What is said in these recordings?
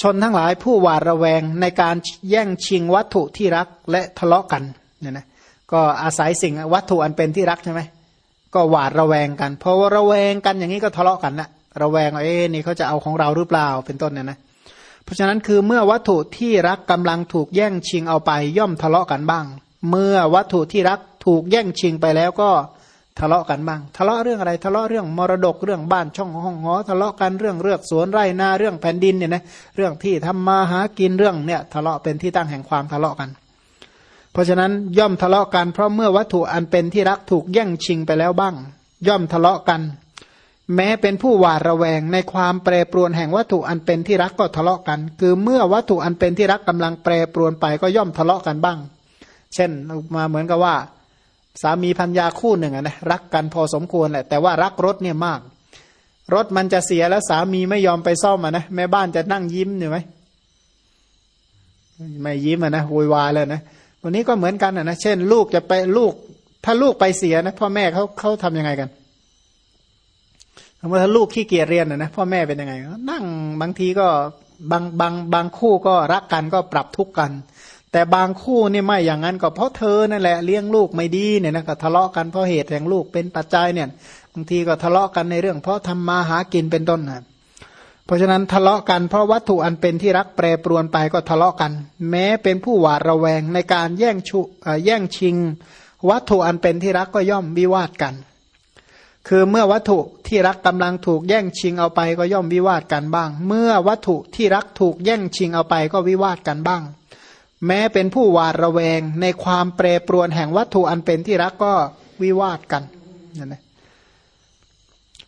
ชนทั้งหลายผู้หวาดระแวงในการแย่งชิงวัตถุที่รักและทะเลาะกันเนี่ยนะก็อาศัยสิ่งวัตถุอันเป็นที่รักใช่ไหมก็หวาดระแวงกันเพราะว่าระแวงกันอย่างนี้ก็ทะเลาะกันนะระแวงเอ๊นี่เขาจะเอาของเราหรือเปล่าเป็นต้นเนี่ยนะเพราะฉะนั้นคือเมื่อวัตถุที่รักกำลังถูกแย่งชิงเอาไปย่อมทะเลาะกันบ้าง เมื่อวัตถุที่รักถูกแย่งชิงไปแล้วก็ ทะเลาะกันบ้าง ทะเลาะเรื่องอะไร ทะเลาะเรื่องมรดกเรื่องบ้านช่องห้องหอทะเลาะกันเรื่องเลือกสวนไร่นาเรื่องแผ่นดินเนี่ยนะเรื่องที่ทำมาหากินเรื่องเนี่ยทะเลาะเป็นที่ตั้งแห่งความทะเลาะกัน เพราะฉะนั้นย่อมทะเลาะกันเพราะเมื่อวัตถุอันเป็นที่รักถูกแย่งชิงไปแล้วบ้าง ย่อมทะเลาะกัน แม้เป็นผู้หวาดระแวงในความแปรปรวนแห่งวัตถุอันเป็นที่รักก็ทะเลาะกัน คือเมื่อวัตถุอันเป็นที่รักกำลังแปรปรวนไปก็ย่อมทะเลาะกันบ้าง เช่นมาเหมือนกับว่า สามีพัญญาคู่หนึ่งนะรักกันพอสมควรแหละแต่ว่ารักรถเนี่ยมาก รถมันจะเสียแล้วสามีไม่ยอมไปซ่อมอะนะแม่บ้านจะนั่งยิ้มอยู่ไหมไม่ยิ้มอะนะวุ่นวายเลยนะวันนี้ก็เหมือนกันอะนะเช่น ลูกจะไปลูก ถ้าลูกไปเสียนะพ่อแม่เขาเขาทำยังไงกันสมมติถ้าลูกขี้เกียจเรียนอะนะพ่อแม่เป็นยังไงนั่งบางทีก็บางบางบางคู่ก็รักกันก็ปรับทุกข์กัน แต่บางคู่นี่ไม่อย่างนั้นก็เพราะเธอนั่นแหละเลี้ยงลูกไม่ดีเนี่ยนะก็ทะเลาะกันเพราะเหตุแห่งลูกเป็นปัจจัยเนี่ยบางทีก็ทะเลาะกันในเรื่อง เพราะทำมาหากินเป็นต้นนะเพราะฉะนั้นทะเลาะกันเพราะวัตถุอันเป็นที่รักแปรปรวนไปก็ทะเลาะกัน แม้เป็นผู้หวาดระแวงในการแย่งชุแย่งชิง วัตถุอันเป็นที่รักก็ย่อมวิวาทกัน คือเมื่อวัตถุที่รักกำลังถูกแย่งชิงเอาไปก็ย่อมวิวาทกันบ้าง เมื่อวัตถุที่รักถูกแย่งชิงเอาไปก็วิวาทกันบ้าง แม้เป็นผู้หวาดระแวงในความเปรปรวนแห่งวัตถุอันเป็นที่รักก็วิวาทกันนั่นแหละ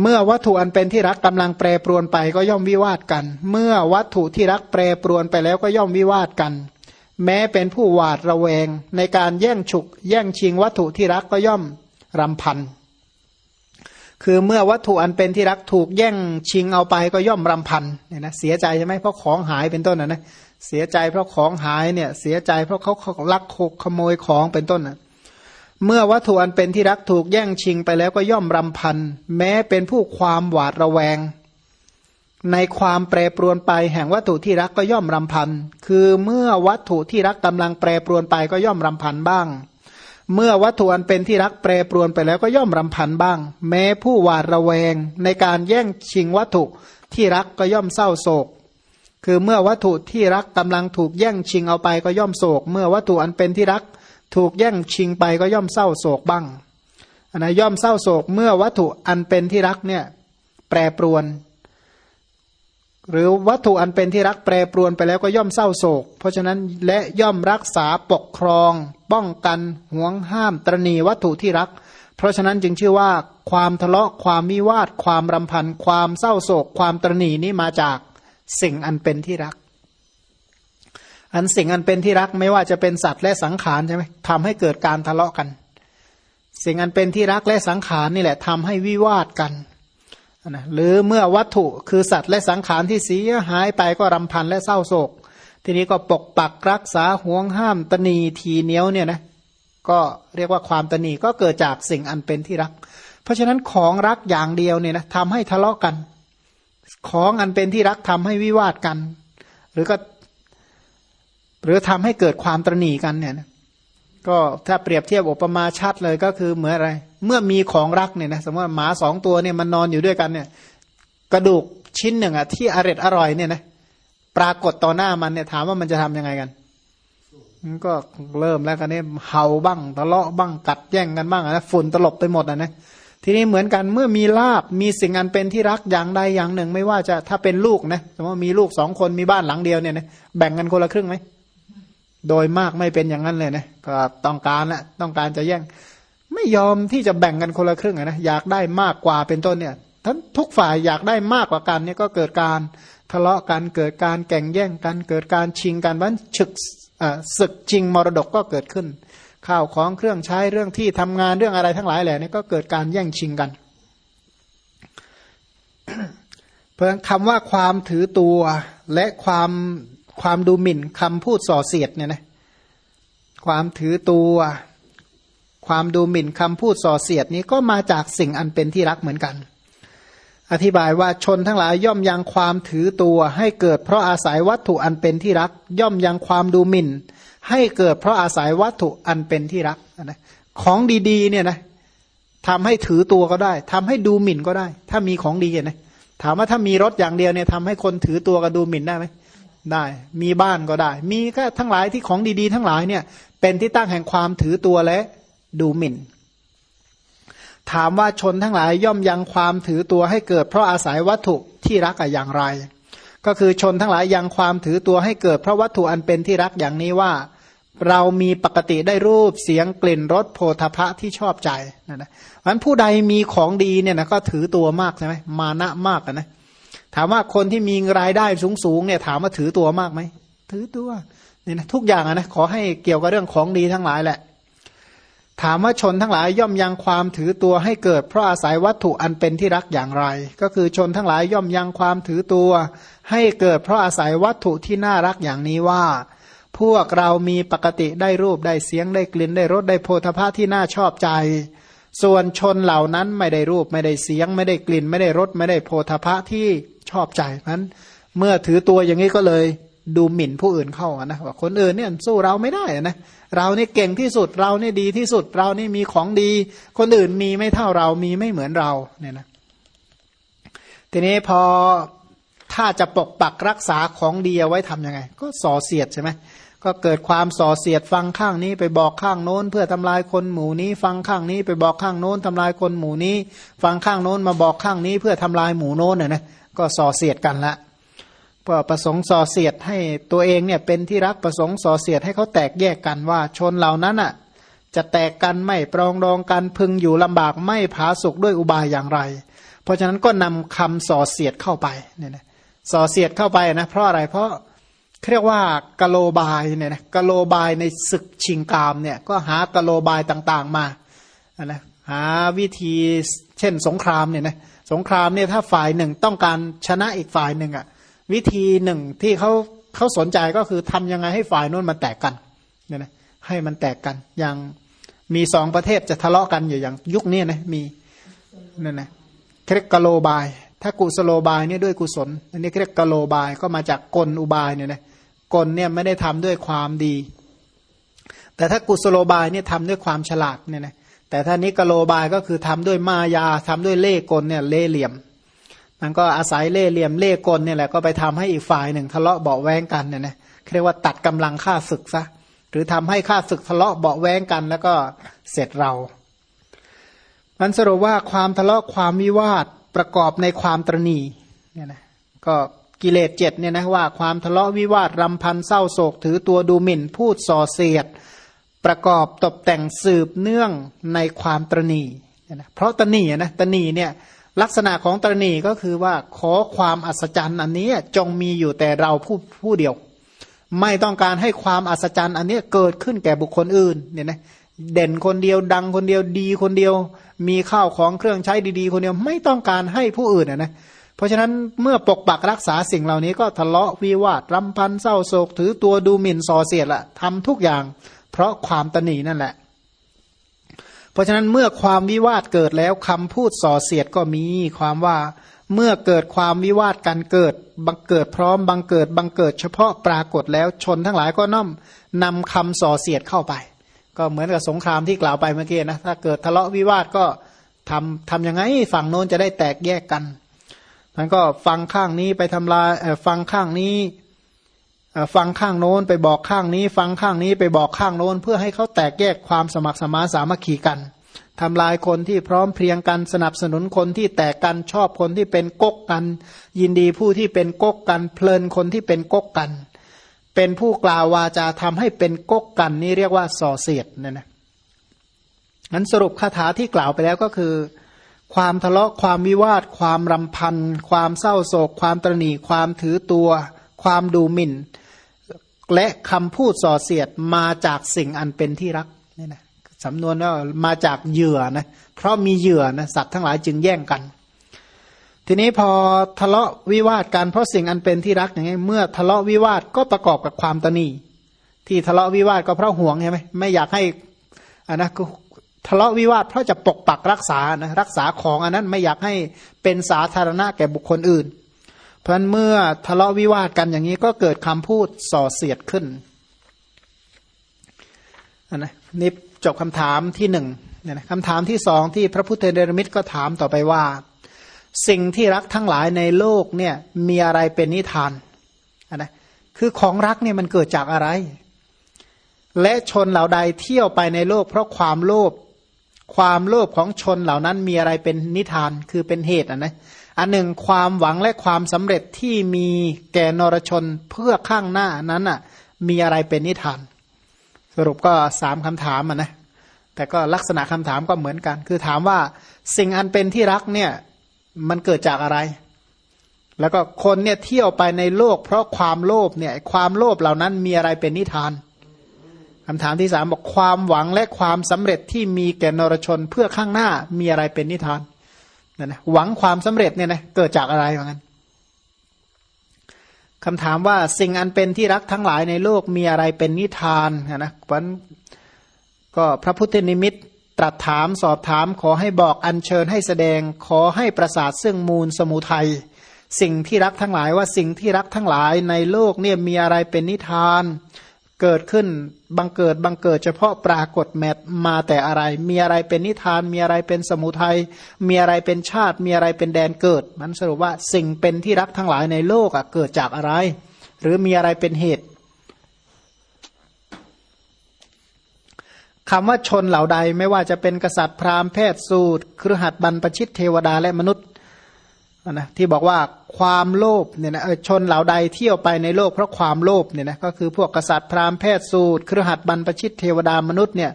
เมื่อวัตถุอันเป็นที่รักกำลังแปรปรวนไปก็ย่อมวิวาทกัน เมื่อวัตถุที่รักแปรปรวนไปแล้วก็ย่อมวิวาทกัน แม้เป็นผู้หวาดระแวงในการแย่งฉุก แย่งชิงวัตถุที่รักก็ย่อมรำพัน คือเมื่อวัตถุอันเป็นที่รักถูกแย่งชิงเอาไปก็ย่อมรำพันเนี่ยนะเสียใจใช่ไหมเพราะของหายเป็นต้นนะนะเสียใจเพราะของหายเนี่ยเสียใจเพราะเขาลักขโมยของเป็นต้นนะเมื่อวัตถุอันเป็นที่รักถูกแย่งชิงไปแล้วก็ย่อมรำพันแม้เป็นผู้ความหวาดระแวง ในความแปรปรวนไปแห่งวัตถุที่รักก็ย่อมรำพันคือเมื่อวัตถุที่รักกำลังแปรปรวนไปก็ย่อมรำพันบ้าง เมื่อวัตถุอันเป็นที่รักแปรปรวนไปแล้วก็ย่อมรำพันบ้าง แม้ผู้หวาดระแวงในการแย่งชิงวัตถุที่รักก็ย่อมเศร้าโศก คือเมื่อวัตถุที่รักกำลังถูกแย่งชิงเอาไปก็ย่อมโศก เมื่อวัตถุอันเป็นที่รักถูกแย่งชิงไปก็ย่อมเศร้าโศกบ้างอันนะย่อมเศร้าโศก เมื่อวัตถุอันเป็นที่รักเนี่ยแปรปรวน หรือวัตถุอันเป็นที่รักแปรปรวนไปแล้วก็ย่อมเศร้าโศก เพราะฉะนั้นและย่อมรักษาปกครอง ป้องกันห่วงห้ามตรณีวัตถุที่รัก เพราะฉะนั้นจึงชื่อว่าความทะเลาะความมิวาท ความรำพัน ความเศร้าโศก ความตรณีนี้มาจากสิ่งอันเป็นที่รัก อันสิ่งอันเป็นที่รักไม่ว่าจะเป็นสัตว์และสังขารใช่ไหมทำให้เกิดการทะเลาะกัน สิ่งอันเป็นที่รักและสังขารนี่แหละทำให้วิวาทกัน นะหรือเมื่อวัตถุคือสัตว์และสังขารที่เสียหายไปก็รำพันและเศร้าโศก ทีนี้ก็ปกปักรักษาห่วงห้ามตนีทีเนี้ยวเนี่ยนะก็เรียกว่าความตนีก็เกิดจากสิ่งอันเป็นที่รัก เพราะฉะนั้นของรักอย่างเดียวเนี่ยนะทำให้ทะเลาะกัน ของอันเป็นที่รักทำให้วิวาทกัน หรือก็ หรือทำให้เกิดความตรณีกันเนี่ยนะ ก็ถ้าเปรียบเทียบอุปมาชัดเลยก็คือเหมือนอะไร เมื่อมีของรักเนี่ยนะสมมติหมาสองตัวเนี่ยมันนอนอยู่ด้วยกันเนี่ยกระดูกชิ้นหนึ่งอะที่อร่อยอร่อยเนี่ยนะปรากฏต่อหน้ามันเนี่ยถามว่ามันจะทํำยังไงกันมันก็เริ่มแล้วกันเนี่ยเห่าบ้างทะเลาะบ้างกัดแย่งกันบ้างนะฝุ่นตลบไปหมดอะนะทีนี้เหมือนกันเมื่อมีลาบมีสิ่งอันเป็นที่รักอย่างใดอย่างหนึ่ง ไม่ว่าจะถ้าเป็นลูกนะสมมติมีลูกสองคนมีบ้านหลังเดียวเนี่ยนะแบ่งกันคนละครึ่งไหม โดยมากไม่เป็นอย่างนั้นเลยนะก็ต้องการละต้องการจะแย่ง ไม่ยอมที่จะแบ่งกันคนละครึ่งนะอยากได้มากกว่าเป็นต้นเนี่ยทั้งทุกฝ่ายอยากได้มากกว่ากันเนี่ยก็เกิดการทะเลาะกันเกิดการแข่งแย่งกันเกิดการชิงกันวันฉึกศึกชิงมรดกก็เกิดขึ้น ข้าวของเครื่องใช้เรื่องที่ทำงานเรื่องอะไรทั้งหลายแหล่นี่ก็เกิดการแย่งชิงกัน เพราะคำว่าความถือตัวและความ ความดูหมิ่นคำพูดส่อเสียดเนี่ยนะความถือตัว ความดูหมิ่นคำพูดส่อเสียดนี้ก็มาจากสิ่งอันเป็นที่รักเหมือนกัน อธิบายว่าชนทั้งหลายย่อมยังความถือตัว ให้เกิดเพราะอาศัยวัตถุอันเป็นที่รัก ย่อมยังความดูหมิ่น ให้เกิดเพราะอาศัยวัตถุอันเป็นที่รักนะของดีๆเนี่ยนะทำให้ถือตัวก็ได้ทำให้ดูหมิ่นก็ได้ ถ้ามีของดีนะถามว่าถ้ามีรถอย่างเดียวเนี่ยทำให้คนถือตัวกับดูหมิ่นได้ไหม ได้ มีบ้านก็ได้ มีก็ทั้งหลายที่ของดีๆ ทั้งหลายเนี่ย เป็นที่ตั้งแห่งความถือตัวและดูหมิ่น ถามว่าชนทั้งหลายย่อมยังความถือตัวให้เกิด เพราะอาศัยวัตถุที่รักอย่างไร ก็คือชนทั้งหลายยังความถือตัวให้เกิด เพราะวัตถุอันเป็นที่รักอย่างนี้ว่า เรามีปกติได้รูปเสียงกลิ่นรสโพธพะที่ชอบใจนะนะมันผู้ใดมีของดีเนี่ยนะก็ถือตัวมากใช่ไหมมานะมากนะ ถามว่าคนที่มีรายได้สูงสูงเนี่ยถามว่าถือตัวมากไหมถือตัวเนี่ยนะทุกอย่างนะขอให้เกี่ยวกับเรื่องของดีทั้งหลายแหละ ถามว่าชนทั้งหลายย่อมยังความถือตัวให้เกิด เพราะอาศัยวัตถุอันเป็นที่รักอย่างไร ก็คือชนทั้งหลายย่อมยังความถือตัว ให้เกิด เพราะอาศัยวัตถุที่น่ารักอย่างนี้ว่า พวกเรามีปกติได้รูปได้เสียงได้กลิ่นได้รสได้โพธภาที่น่าชอบใจ ส่วนชนเหล่านั้นไม่ได้รูปไม่ได้เสียง ไม่ได้กลิ่น ไม่ได้รสไม่ได้โพธภาที่ ชอบใจนั้น เมื่อถือตัวอย่างนี้ก็เลยดูหมิ่นผู้อื่นเข้านะว่าคนอื่นเนี่ยสู้เราไม่ได้นะเรานี่เก่งที่สุดเราเนี่ดีที่สุดเรานี่มีของดี คนอื่นมีไม่เท่าเรามีไม่เหมือนเราเนี่ยนะทีนี้พอถ้าจะปกปักรักษาของดีเอาไว้ทํำยังไง ก็ส่อเสียดใช่ไหมก็เกิดความส่อเสียดฟังข้างนี้ไปบอกข้างโน้น เพื่อทำลายคนหมู่นี้ ฟังข้างนี้ไปบอกข้างโน้นทำลายคนหมู่นี้ ฟังข้างโน้นมาบอกข้างนี้เพื่อทำลายหมู่โน้นเนี่ยนะ ก็ส่อเสียดกันละเพื่อประสงค์ส่อเสียดให้ตัวเองเนี่ยเป็นที่รักประสงค์ส่อเสียดให้เขาแตกแยกกันว่าชนเหล่านั้นอะจะแตกกันไม่ปรองดองกันพึงอยู่ลำบากไม่ผาสุกด้วยอุบายอย่างไร เพราะฉะนั้นก็นำคำส่อเสียดเข้าไปเนี่ยนะส่อเสียดเข้าไปนะเพราะอะไรเพราะเรียกว่ากะโลบายเนี่ยนะกะโลบายในศึกชิงกามเนี่ยก็หากะโลบายต่างๆมานะหาวิธีเช่นสงครามเนี่ยนะ สงครามเนี่ยถ้าฝ่ายหนึ่งต้องการชนะอีกฝ่ายหนึ่งอะ่ะวิธีหนึ่งที่เขาเขาสนใจก็คือทำยังไงให้ฝ่ายนู้นมันแตกกันเนี่ยนะให้มันแตกกัน อย่างมีสองประเทศจะทะเลาะกันอยู่อย่างยุคนี้นะมีนั่นนะเครกกโลบาย ถ้ากุสโลบายเนี่ยด้วยกุศล อันนี้เครกกโลบายก็มาจากกลอุบายเนี่ยนะกลเนี่ยไม่ได้ทำด้วยความดี แต่ถ้ากุศโลบายเนี่ยทำด้วยความฉลาดเนี่ยนะ แต่ถ้านิกโลบายก็คือทำด้วยมายาทำด้วยเล่กลเนี่ยเล่เหลี่ยมมันก็อาศัยเล่เหลี่ยมเล่กลเนี่ยแหละก็ไปทำให้อีกฝ่ายหนึ่ง ทะเลาะเบาแวงกันเนี่ยนะเรียกว่าตัดกำลังฆ่าศึกซะหรือทำให้ฆ่าศึกทะเลาะเบาแวงกัน แล้วก็เสร็จเรา มันสรุปว่าความทะเลาะความวิวาทประกอบในความตรณีเนี่ยนะก็กิเลสเจ็ดเนี่ยนะว่าความทะเลาะวิวาทรำพันเศร้าโศกถือตัวดูหมิ่นพูดส่อเสียด ประกอบตกแต่งสืบเนื่องในความตรณีนะเพราะตรณีนะตรณีเนี่ยลักษณะของตรณีก็คือว่าขอความอัศจรรย์อันนี้จงมีอยู่แต่เราผู้ผู้เดียว ไม่ต้องการให้ความอัศจรรย์อันนี้เกิดขึ้นแก่บุคคลอื่นเนี่ยนะเด่นคนเดียวดังคนเดียวดีคนเดียว มีข้าวของเครื่องใช้ดีๆ คนเดียวไม่ต้องการให้ผู้อื่นนะเพราะฉะนั้นเมื่อปกปักรักษาสิ่งเหล่านี้ก็ทะเลาะวิวาทรำพันเศร้าโศกถือตัวดูหมิ่นส่อเสียดละทำทุกอย่างเพราะความตนีนั่นแหละ เพราะฉะนั้นเมื่อความวิวาทเกิดแล้วคำพูดส่อเสียดก็มีความว่าเมื่อเกิดความวิวาทกันเกิดบังเกิดพร้อมบังเกิดบังเกิดเฉพาะปรากฏแล้วชนทั้งหลายก็น้อมนำคำส่อเสียดเข้าไป ก็เหมือนกับสงครามที่กล่าวไปเมื่อกี้นะถ้าเกิดทะเลาะวิวาทก็ทำทำยังไงฝั่งโน้นจะได้แตกแยกกันมันก็ฟังข้างนี้ไปทำลายฟังข้างนี้ ฟังข้างโน้นไปบอกข้างนี้ ฟังข้างนี้ไปบอกข้างโน้น เพื่อให้เขาแตกแยกความสมัครสมาสามัคคีกันทำลายคนที่พร้อมเพรียงกันสนับสนุนคนที่แตกกันชอบคนที่เป็นก๊กกัน ยินดีผู้ที่เป็นก๊กกัน เพลินคนที่เป็นก๊กกัน เป็นผู้กล่าววาจาทำให้เป็นก๊กกันนี่เรียกว่าส่อเสียดเนี่ยนะงั้นสรุปคาถาที่กล่าวไปแล้วก็คือ ความทะเลาะความวิวาท ความรำพัน ความเศร้าโศก ความตรณีความถือตัว ความดูหมิ่น และคำพูดส่อเสียดมาจากสิ่งอันเป็นที่รักนี่นะสำนวนว่ามาจากเหยื่อนะเพราะมีเหยื่อนะสัตว์ทั้งหลายจึงแย่งกัน ทีนี้พอทะเลาะวิวาทกันเพราะสิ่งอันเป็นที่รักอย่างนี้เมื่อทะเลาะวิวาทก็ประกอบกับความตนีที่ทะเลาะวิวาทก็เพราะห่วงใช่ไหมไม่อยากให้อันนะทะเลาะวิวาทเพราะจะปกปักรักษานะรักษาของอันนั้นไม่อยากให้เป็นสาธารณะแก่บุคคลอื่น เพราะฉะนั้นเมื่อทะเลาะวิวาทกันอย่างนี้ก็เกิดคำพูดส่อเสียดขึ้นนะนี่จบคำถามที่หนึ่งเนี่ยนะคำถามที่สองที่พระพุทธเดรมิตรก็ถามต่อไปว่า สิ่งที่รักทั้งหลายในโลกเนี่ยมีอะไรเป็นนิทานนะคือของรักเนี่ยมันเกิดจากอะไร และชนเหล่าใดเที่ยวไปในโลก เพราะความโลภความโลภของชนเหล่านั้นมีอะไรเป็นนิทานคือเป็นเหตุอะนะ อันหนึ่งความหวังและความสำเร็จที่มีแก่นรชนเพื่อข้างหน้านั้นอะมีอะไรเป็นนิทาน สรุปก็สามคำถามอะนะแต่ก็ลักษณะคำถามก็เหมือนกัน คือถามว่าสิ่งอันเป็นที่รักเนี่ยมันเกิดจากอะไร แล้วก็คนเนี่ยเที่ยวไปในโลก เพราะความโลภเนี่ยความโลภเหล่านั้นมีอะไรเป็นนิทานคำถามที่สามบอกความหวังและความสำเร็จที่มีแก่นรชนเพื่อข้างหน้ามีอะไรเป็นนิทาน นั่นะหวังความสำเร็จเนี่ยนะเกิดจากอะไรเหมือนกันคำถามว่าสิ่งอันเป็นที่รักทั้งหลายในโลกมีอะไรเป็นนิทานนะวันก็พระพุทธนิมิตตรัสถามสอบถามขอให้บอกอัญเชิญให้แสดงขอให้ประสาทซึ่งมูลสมุทัยสิ่งที่รักทั้งหลายว่าสิ่งที่รักทั้งหลายในโลกเนี่ยมีอะไรเป็นนิทาน เกิดขึ้นบังเกิดบังเกิดเฉพาะปรากฏแมทมาแต่อะไร มีอะไรเป็นนิทาน มีอะไรเป็นสมุทัยมีอะไรเป็นชาติ มีอะไรเป็นแดนเกิด มันสรุปว่าสิ่งเป็นที่รักทั้งหลายในโลกอะเกิดจากอะไร หรือมีอะไรเป็นเหตุคำว่าชนเหล่าใดไม่ว่าจะเป็นกษัตริย์พราหมณ์แพทย์สูตรครหัสบรรพชิตเทวดาและมนุษย์ นะที่บอกว่าความโลภเนี่ยนะชนเหล่าใดเที่ยวไปในโลกเพราะความโลภเนี่ยนะก็คือพวกกษัตริย์พราหมณ์แพทย์สูตรครหัสบรรพชิตเทวดามนุษย์เนี่ย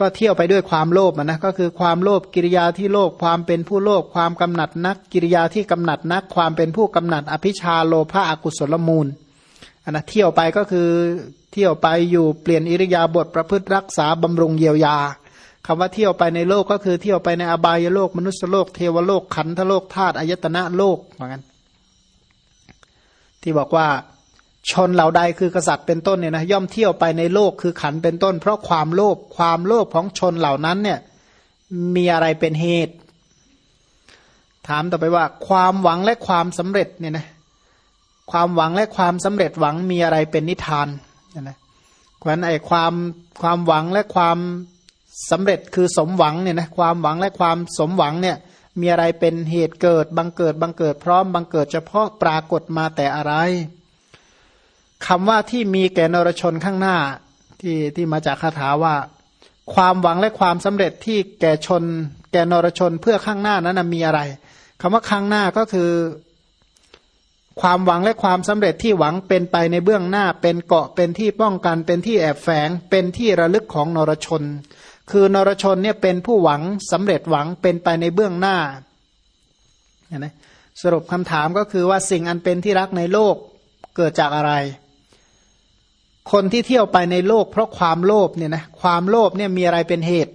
ก็เที่ยวไปด้วยความโลภนะก็คือความโลภกิริยาที่โลภความเป็นผู้โลภความกำหนัดนัก กิริยาที่กำหนัดนัก ความเป็นผู้กำหนัดอภิชาโลภะอกุศลมูลอันนะเที่ยวไปก็คือเที่ยวไปอยู่เปลี่ยนอิริยาบถประพฤติรักษาบำรุงเยียวยา คำว่าเที่ยวไปในโลกก็คือเที่ยวไปในอบายโลก มนุษยโลก เทวโลก ขันธโลกธาตุอายตนะโลกเหมือนกันที่บอกว่าชนเหล่าใดคือกษัตริย์เป็นต้นเนี่ยนะย่อมเที่ยวไปในโลกคือขันเป็นต้น เพราะความโลภความโลภของชนเหล่านั้นเนี่ยมีอะไรเป็นเหตุ ถามต่อไปว่า ความหวังและความสำเร็จเนี่ยนะความหวังและความสำเร็จหวังมีอะไรเป็นนิทานนะเพราะนั้นไอ้ความความหวังและความ สำเร็จคือสมหวังเนี่ยนะความหวังและความสมหวังเนี่ยมีอะไรเป็นเหตุเกิดบังเกิดบังเกิดพร้อมบังเกิดเฉพาะปรากฏมาแต่อะไรคำว่าที่มีแก่นรชนข้างหน้าที่ที่มาจากคาถาว่า ความหวังและความสำเร็จที่แก่ชน แก่นรชนเพื่อข้างหน้านั้นมีอะไรคำว่าข้างหน้าก็คือ ความหวังและความสำเร็จที่หวังเป็นไปในเบื้องหน้า เป็นเกาะเป็นที่ป้องกันเป็นที่แอบแฝง เป็นที่ระลึกของนรชน คือนรชนเนี่ยเป็นผู้หวังสำเร็จหวังเป็นไปในเบื้องหน้าเห็นไหมสรุปคำถามก็คือว่าสิ่งอันเป็นที่รักในโลกเกิดจากอะไร คนที่เที่ยวไปในโลก เพราะความโลภเนี่ยนะความโลภเนี่ยมีอะไรเป็นเหตุ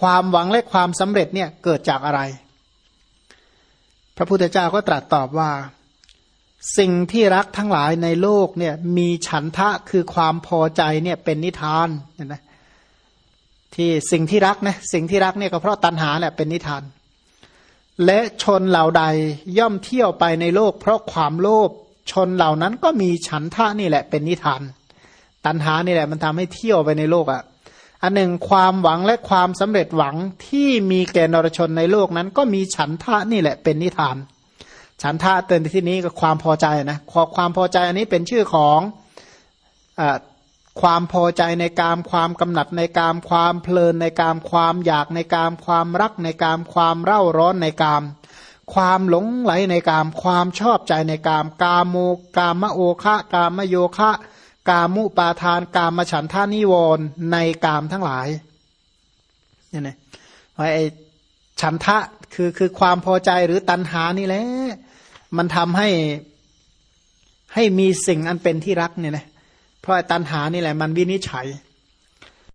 ความหวังและความสำเร็จเนี่ยเกิดจากอะไร พระพุทธเจ้าก็ตรัสตอบว่า สิ่งที่รักทั้งหลายในโลกเนี่ยมีฉันทะคือความพอใจเนี่ยเป็นนิทานเห็นไหม ที่สิ่งที่รักนะสิ่งที่รักเนี่ยก็เพราะตัณหาแหละเป็นนิทาน และชนเหล่าใดย่อมเที่ยวไปในโลก เพราะความโลภชนเหล่านั้นก็มีฉันทะนี่แหละเป็นนิทาน ตัณหานี่แหละมันทำให้เที่ยวไปในโลกอะ่ะอันหนึ่งความหวังและความสำเร็จหวังที่มีแก่นรชนในโลกนั้น ก็มีฉันทะนี่แหละเป็นนิทาน ฉันทะเตือนที่นี้ก็ความพอใจนะความพอใจอันนี้เป็นชื่อของอ ความพอใจในกามความกำหนัดในกามความเพลินในกามความอยากในกามความรักในกามความเร่าร้อนในกาม ความหลงไหลในกามความชอบใจในกาม กามโมกามโอคะกามโยคะ กามุปาทาน กามฉันทานิวรในกามทั้งหลายเนี่ยนะไอ้ฉันทะคือคือความพอใจหรือตัณหานี่แหละมันทำให้ให้มีสิ่งอันเป็นที่รักเนี่ยนะ เพราะตัณหานี่แหละมันวินิจฉัย